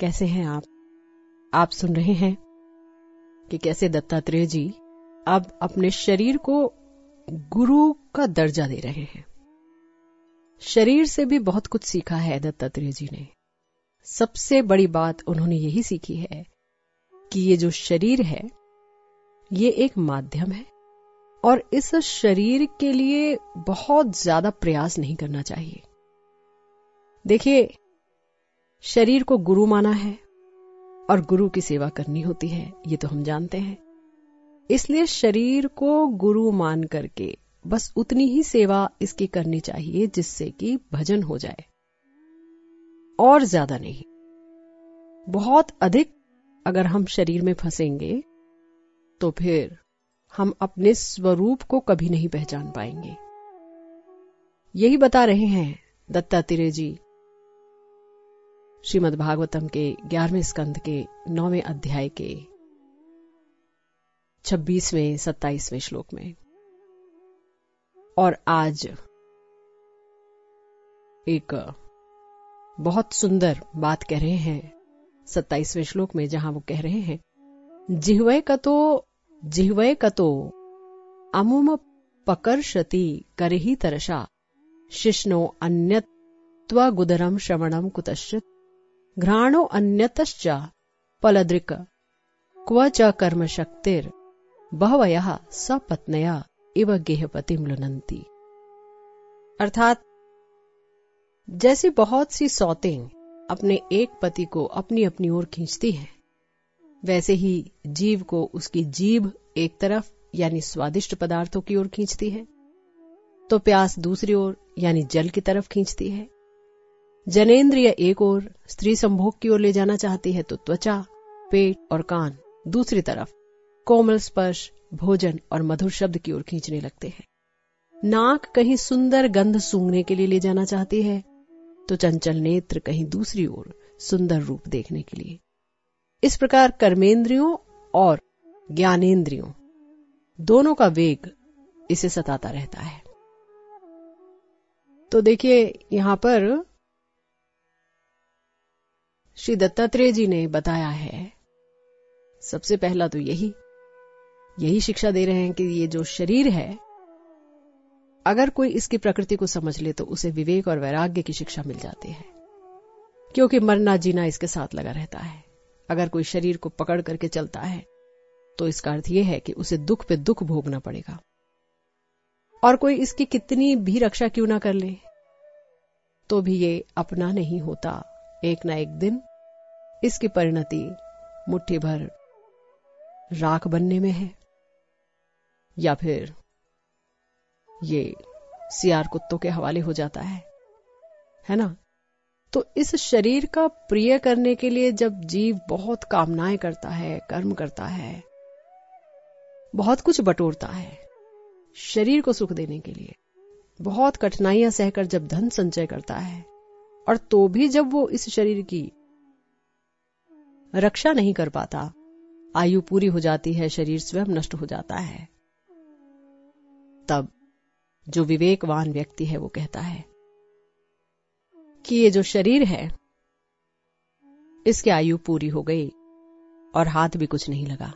कैसे हैं आप? आप सुन रहे हैं कि कैसे दत्तात्रेय जी अब अपने शरीर को गुरु का दर्जा दे रहे हैं। शरीर से भी बहुत कुछ सीखा है दत्तात्रेय जी ने। सबसे बड़ी बात उन्होंने यही सीखी है कि ये जो शरीर है, ये एक माध्यम है और इस शरीर के लिए बहुत ज़्यादा प्रयास नहीं करना चाहिए। देखिए शरीर को गुरु माना है और गुरु की सेवा करनी होती है, ये तो हम जानते हैं। इसलिए शरीर को गुरु मान करके बस उतनी ही सेवा इसकी करनी चाहिए जिससे कि भजन हो जाए। और ज़्यादा नहीं। बहुत अधिक अगर हम शरीर में फंसेंगे तो फिर हम अपने स्वरूप को कभी नहीं पहचान पाएँगे। यही बता रहे हैं दत्तात्रेय जी श्रीमद भागवतम के ग्यारहवें स्कंद के नौवें अध्याय के छब्बीसवें, सत्ताईसवें श्लोक में। और आज एक बहुत सुंदर बात कह रहे हैं सत्ताईसवें श्लोक में, जहाँ वो कह रहे हैं जिहवय कतो जिहवय कतो, अमुम पकर्षति करही तरशा शिष्णो अन्यत्वगुदरम श्रवणम कुतश्चित घ्राणो अन्यतश्च पलदृक, क्व च कर्म शक्तिर बहवय सपत्नया, इव गेहपतिम लुनंती अर्थात, जैसे बहुत सी सौतें अपने एक पति को अपनी अपनी ओर खींचती हैं, वैसे ही जीव को उसकी जीभ एक तरफ़, यानी स्वादिष्ट पदार्थों की ओर खींचती है तो प्यास दूसरी ओर, यानी जल की तरफ़ खींचती है। जनेन्द्रिय एक ओर स्त्री संभोग की ओर ले जाना चाहती है तो त्वचा, पेट और कान दूसरी तरफ़ कोमल स्पर्श, भोजन और मधुर शब्द की ओर खींचने लगते हैं। नाक कहीं सुंदर गंध सूंघने के लिए ले जाना चाहती है तो चंचल नेत्र कहीं दूसरी ओर सुंदर रूप देखने के लिए। इस प्रकार कर्मेंद्रियों और ज्ञानेन्द्रियों दोनों का वेग इसे सताता रहता है। तो देखिए, यहाँ पर श्री दत्तात्रेय जी ने बताया है। सबसे पहला तो यही। यही शिक्षा दे रहे हैं कि ये जो शरीर है, अगर कोई इसकी प्रकृति को समझ ले तो उसे विवेक और वैराग्य की शिक्षा मिल जाती है। क्योंकि मरना जीना इसके साथ लगा रहता है। अगर कोई शरीर को पकड़ करके चलता है तो इसका अर्थ यह है कि उसे दुख पे दुख भोगना पड़ेगा। और कोई इसकी कितनी भी रक्षा क्यों ना कर ले तो भी ये अपना नहीं होता। एक ना एक दिन इसकी परिणति मुट्ठी भर राख बनने में है। या फिर ये सियार कुत्तों के हवाले हो जाता है है ना? तो इस शरीर का प्रिय करने के लिए जब जीव बहुत कामनाएँ करता है, कर्म करता है, बहुत कुछ बटोरता है शरीर को सुख देने के लिए, बहुत कठिनाइयाँ सहकर जब धन संचय करता है और तो भी जब वो इस शरीर की रक्षा नहीं कर पाता, आयु पूरी हो जाती है, शरीर स्वयं नष्ट हो जाता है। तब जो विवेकवान व्यक्ति है, वो कहता है कि ये जो शरीर है, इसकी आयु पूरी हो गई और हाथ भी कुछ नहीं लगा।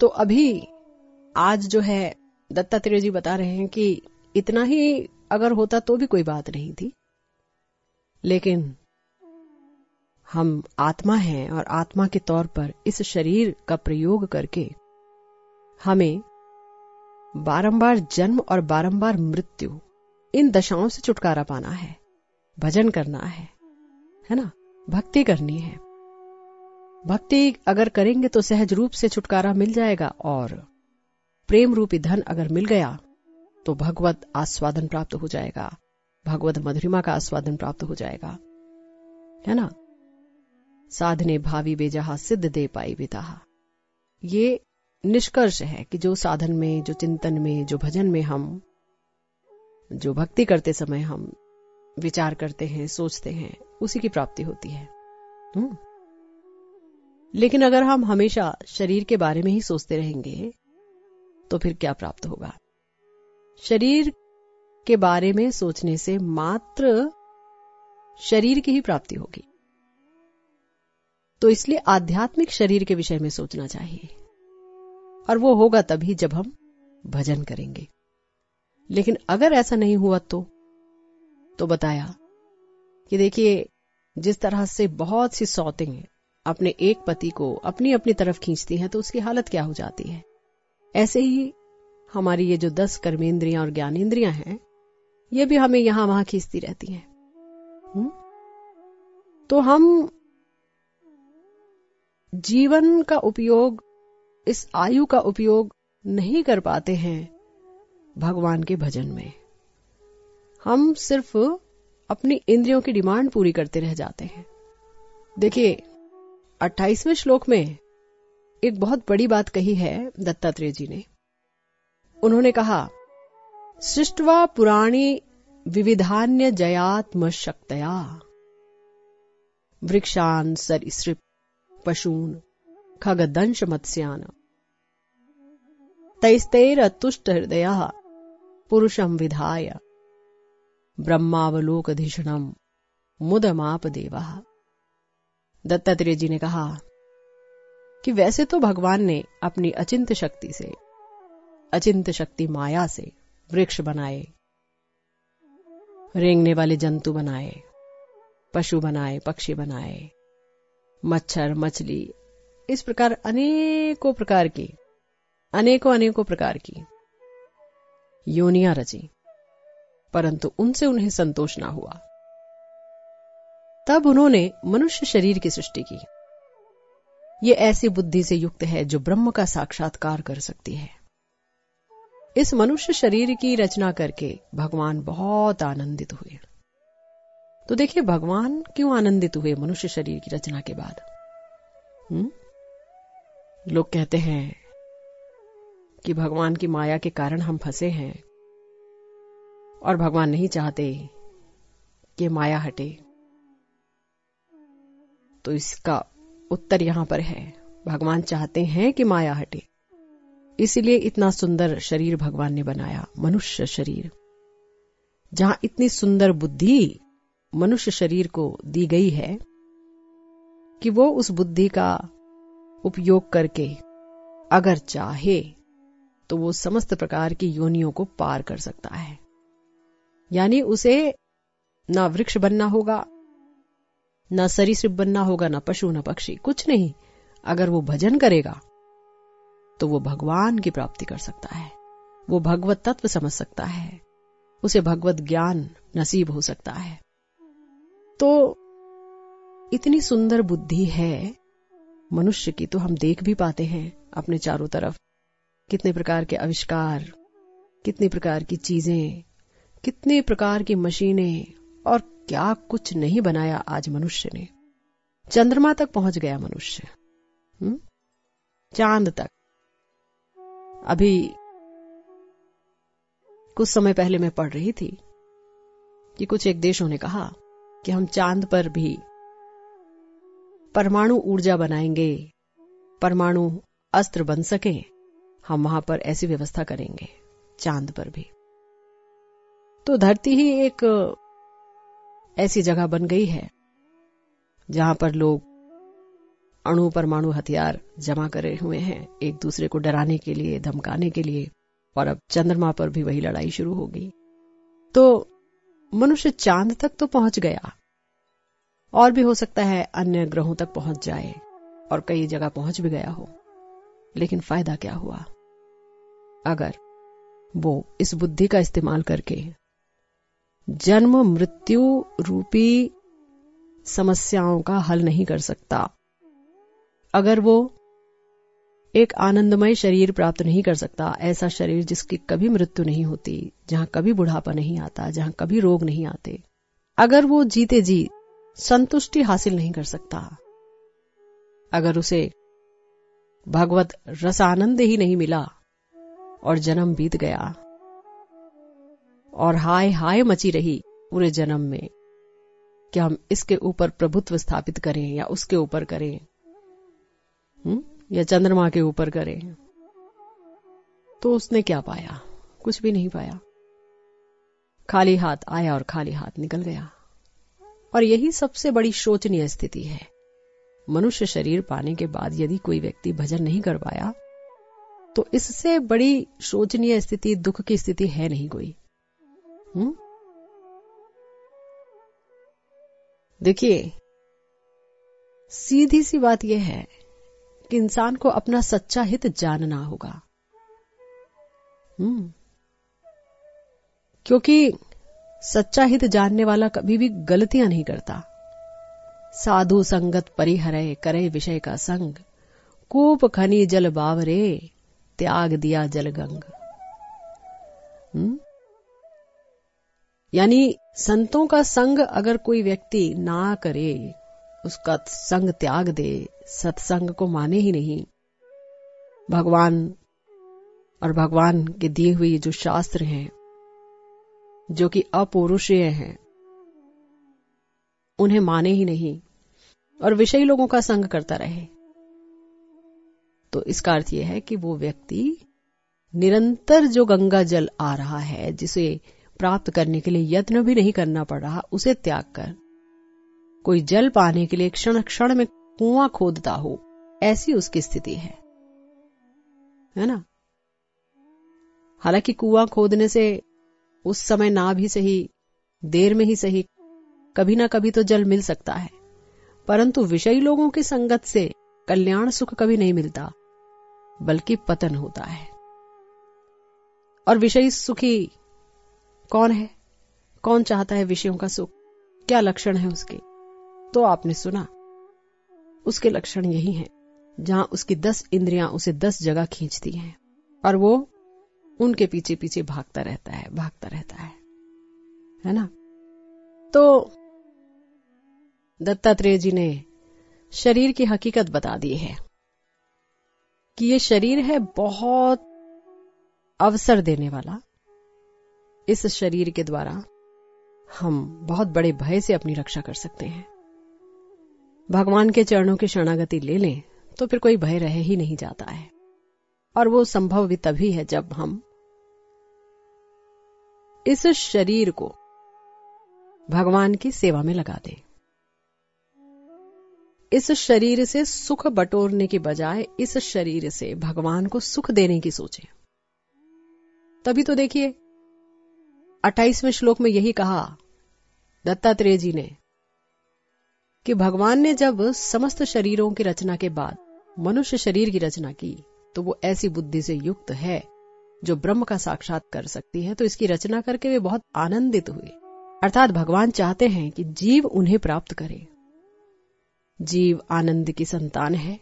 तो अभी आज जो है, दत्तात्रेय जी बता रहे हैं कि इतना ही अगर होता तो भी कोई बात नहीं थी। लेकिन हम आत्मा हैं और आत्मा के तौर पर इस शरीर का प्रयोग करके हमें बारंबार जन्म और बारंबार मृत्यु इन दशाओं से छुटकारा पाना है, भजन करना है है ना? भक्ति करनी है। भक्ति अगर करेंगे तो सहज रूप से छुटकारा मिल जाएगा और प्रेम रूपी धन अगर मिल गया तो भगवत आस्वादन प्राप्त हो जाएगा। भगवत मधुरिमा का आस्वादन प्राप्त हो जाएगा। है ना? साधने भावी बेजहा सिद्ध दे पाई बिता ये निष्कर्ष है कि जो साधन में, जो चिंतन में, जो भजन में हम, जो भक्ति करते समय हम विचार करते हैं, सोचते हैं, उसी की प्राप्ति होती है। हुँ? लेकिन अगर हम हमेशा शरीर के बारे में ही सोचते रहेंगे तो फिर क्या प्राप्त होगा? शरीर के बारे में सोचने से मात्र शरीर की ही प्राप्ति होगी। तो इसलिए आध्यात्मिक शरीर के विषय में सोचना चाहिए। और वो होगा तभी जब हम भजन करेंगे। लेकिन अगर ऐसा नहीं हुआ तो तो बताया कि देखिए, जिस तरह से बहुत सी सौतें अपने एक पति को अपनी अपनी तरफ़ खींचती हैं तो उसकी हालत क्या हो जाती है? ऐसे ही हमारी ये जो दस कर्मेंद्रियाँ और ज्ञानेन्द्रियाँ हैं ये भी हमें यहाँ वहाँ खींचती रहती हैं? तो हम जीवन का उपयोग, इस आयु का उपयोग नहीं कर पाते हैं भगवान के भजन में। हम सिर्फ़ अपनी इंद्रियों की डिमांड पूरी करते रह जाते हैं। देखिए, अट्ठाईसवें श्लोक में एक बहुत बड़ी बात कही है दत्तात्रेय जी ने। उन्होंने कहा सृष्टवा पुराणी विविधान्य जयात्म शक्तया वृक्षान सरिसृप, पशून खगदंश मत्स्यान तैस्तैरतुष्ट हृदय पुरुषम विधाय। ब्रह्मावलोकधिषणम मुदमाप देवा दत्तात्रेय जी ने कहा, कि वैसे तो भगवान ने अपनी अचिंत शक्ति से अचिंत शक्ति माया से वृक्ष बनाए, रेंगने वाले जंतु बनाए, पशु बनाए, पक्षी बनाए, मच्छर, मछली, इस प्रकार अनेकों प्रकार की, अनेकों अनेकों प्रकार की योनिया रची, परंतु उनसे उन्हें संतोष ना हुआ। तब उन्होंने मनुष्य शरीर की सृष्टि की। ये ऐसी बुद्धि से युक्त है जो ब्रह्म का साक्षात्कार कर सकती है। इस मनुष्य शरीर की रचना करके भगवान बहुत आनंदित हुए। तो देखिए, भगवान क्यों आनंदित हुए मनुष्य शरीर की रचना के बाद? हुँ? लोग कहते हैं कि भगवान की माया के कारण हम फंसे हैं और भगवान नहीं चाहते कि माया हटे। तो इसका उत्तर यहाँ पर है। भगवान चाहते हैं कि माया हटे। इसलिए इतना सुंदर शरीर भगवान ने बनाया, मनुष्य शरीर। जहाँ इतनी सुंदर बुद्धि मनुष्य शरीर को दी गई है कि वो उस बुद्धि का उपयोग करके अगर चाहे तो वो समस्त प्रकार की योनियों को पार कर सकता है। यानी उसे ना वृक्ष बनना होगा, ना सरीसृप बनना होगा, ना पशु, न पक्षी, कुछ नहीं। अगर वो भजन करेगा तो वो भगवान की प्राप्ति कर सकता है। वो भगवत तत्व समझ सकता है। उसे भगवत ज्ञान नसीब हो सकता है। तो इतनी सुंदर बुद्धि है, मनुष्य की तो हम देख भी पाते हैं अपने चारों तरफ़। कितने प्रकार के आविष्कार, कितने प्रकार की चीज़ें, कितने प्रकार की मशीनें, और क्या कुछ नहीं बनाया आज मनुष्य ने। चंद्रमा तक पहुँच गया मनुष्य। हम्म? चाँद तक। अभी कुछ समय पहले मैं पढ़ रही थी कि कुछ एक देशों ने कहा कि हम चाँद पर भी परमाणु ऊर्जा बनाएँगे, परमाणु अस्त्र बन सके, हम वहाँ पर ऐसी व्यवस्था करेंगे, चाँद पर भी। तो धरती ही एक ऐसी जगह बन गई है, जहाँ पर लोग अणु परमाणु हथियार जमा करे हुए हैं, एक दूसरे को डराने के लिए, धमकाने के लिए, और अब चंद्रमा पर भी वही लड़ाई शुरू होगी। तो मनुष्य चाँद तक तो पहुँच गया, और भी हो सकता है अन्य ग्रहों तक पहुँच जाए, और कई जगह पहुँच भी गया हो, लेकिन फ़ायदा क्या हुआ? अगर वो इस बुद्धि का इस्तेमाल करके जन्म मृत्यु रूपी समस्याओं का हल नहीं कर सकता अगर वो एक आनंदमय शरीर प्राप्त नहीं कर सकता, ऐसा शरीर जिसकी कभी मृत्यु नहीं होती, जहाँ कभी बुढ़ापा नहीं आता, जहाँ कभी रोग नहीं आते, अगर वो जीते जी, संतुष्टि हासिल नहीं कर सकता, अगर उसे भगवत रसानंद ही नहीं मिला और जन्म बीत गया और हाय हाय मची रही पूरे जन्म में कि हम इसके ऊपर प्रभुत्व स्थापित करें या उसके ऊपर करें? हुँ? या चंद्रमा के ऊपर करे। तो उसने क्या पाया? कुछ भी नहीं पाया। खाली हाथ आया और खाली हाथ निकल गया। और यही सबसे बड़ी शोचनीय स्थिति है। मनुष्य शरीर पाने के बाद यदि कोई व्यक्ति भजन नहीं कर पाया तो इससे बड़ी शोचनीय स्थिति, दुख की स्थिति है नहीं कोई। हम्म? देखिए, सीधी सी बात यह है कि इंसान को अपना सच्चा हित जानना होगा। हम्म। क्योंकि सच्चा हित जानने वाला कभी भी गलतियाँ नहीं करता। साधु संगत परिहरे, करे विषय का संग। कूप खनी जल बावरे, त्याग दिया जल गंग। हम्म? यानी संतों का संग अगर कोई व्यक्ति ना करे उसका संग त्याग दे। सत्संग को माने ही नहीं। भगवान और भगवान के दिए हुए जो शास्त्र हैं, जो कि अपौरुषीय हैं, उन्हें माने ही नहीं और विषयी लोगों का संग करता रहे। तो इसका अर्थ यह है कि वो व्यक्ति निरंतर जो गंगा जल आ रहा है, जिसे प्राप्त करने के लिए यत्न भी नहीं करना पड़ रहा, उसे त्याग कर। कोई जल पाने के लिए क्षण क्षण में कुआँ खोदता हो, ऐसी उसकी स्थिति है। है ना? हालाँकि कुआँ खोदने से उस समय ना भी सही, देर में ही सही, कभी ना कभी तो जल मिल सकता है। परंतु विषयी लोगों की संगत से कल्याण सुख कभी नहीं मिलता, बल्कि पतन होता है। और विषयी सुखी कौन है? कौन चाहता है विषयों का सुख? क्या लक्षण है उसके? तो आपने सुना। उसके लक्षण यही हैं, जहाँ उसकी दस इंद्रियाँ उसे दस जगह खींचती हैं, और वो उनके पीछे पीछे भागता रहता है, भागता रहता है। है ना? तो दत्तात्रेय जी ने शरीर की हकीकत बता दी है कि ये शरीर है बहुत अवसर देने वाला। इस शरीर के द्वारा हम बहुत बड़े भय से अपनी रक्षा कर सकते हैं। भगवान के चरणों की शरणागति ले लें तो फिर कोई भय रह ही नहीं जाता है। और वो संभव भी तभी है जब हम इस शरीर को भगवान की सेवा में लगा दें। इस शरीर से सुख बटोरने के बजाय इस शरीर से भगवान को सुख देने की सोचें। तभी तो देखिए, अट्ठाईसवें श्लोक में यही कहा, दत्तात्रेय जी ने कि भगवान ने जब समस्त शरीरों की रचना के बाद मनुष्य शरीर की रचना की तो वो ऐसी बुद्धि से युक्त है, जो ब्रह्म का साक्षात कर सकती है तो इसकी रचना करके वे बहुत आनंदित हुए। अर्थात भगवान चाहते हैं कि जीव उन्हें प्राप्त करे। जीव आनंद की संतान है,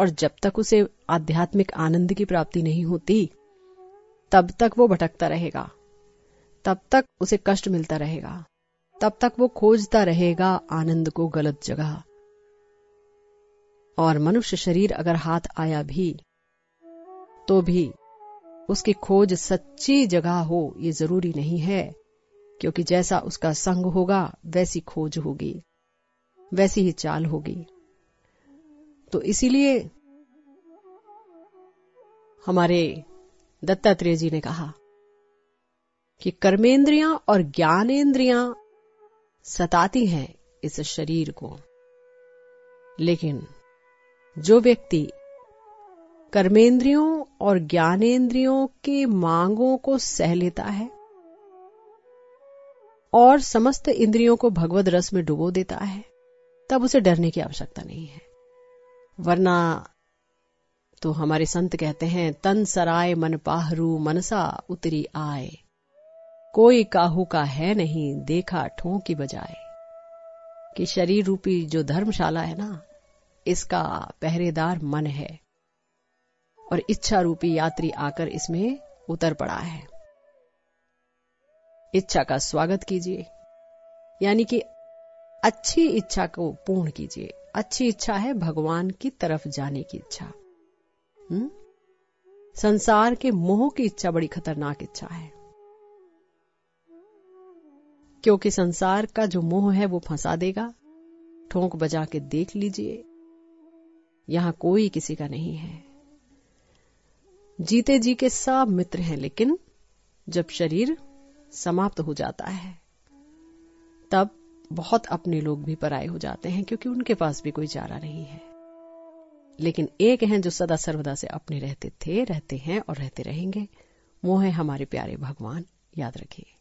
और जब तक उसे आध्यात्मिक आनंद की प्राप्ति नहीं होती, तब तक वो भटकता रहेगा, तब तक उसे कष्ट मिलता रहेगा। तब तक वो खोजता रहेगा आनंद को गलत जगह। और मनुष्य शरीर अगर हाथ आया भी तो भी उसकी खोज सच्ची जगह हो, ये ज़रूरी नहीं है, क्योंकि जैसा उसका संग होगा, वैसी खोज होगी, वैसी ही चाल होगी। तो इसीलिए हमारे दत्तात्रेय जी ने कहा कि कर्मेंद्रियाँ और ज्ञानेन्द्रियाँ सताती हैं इस शरीर को। लेकिन जो व्यक्ति कर्मेंद्रियों और ज्ञानेन्द्रियों की मांगों को सह लेता है और समस्त इंद्रियों को भगवत रस में डुबो देता है, तब उसे डरने की आवश्यकता नहीं है। वरना तो हमारे संत कहते हैं, तन सराय मन पाहरू, मनसा उतरी आए कोई काहू का है नहीं, देखा ठों की बजाय। कि शरीर रूपी जो धर्मशाला है ना, इसका पहरेदार मन है। और इच्छा रूपी यात्री आकर इसमें उतर पड़ा है। इच्छा का स्वागत कीजिए। यानी कि अच्छी इच्छा को पूर्ण कीजिए। अच्छी इच्छा है भगवान की तरफ़ जाने की इच्छा। हुँ? हम्म? संसार के मोह की इच्छा बड़ी खतरनाक इच्छा है। क्योंकि संसार का जो मोह है वो फंसा देगा। ठोंक बजा के देख लीजिए। यहाँ कोई किसी का नहीं है। जीते जी के सब मित्र हैं, लेकिन जब शरीर समाप्त हो जाता है, तब बहुत अपने लोग भी पराये हो जाते हैं, क्योंकि उनके पास भी कोई चारा नहीं है। लेकिन एक हैं जो सदा सर्वदा से अपने रहते थे, रहते हैं और रहते रहेंगे, वो है हमारे प्यारे भगवान। याद रखिए।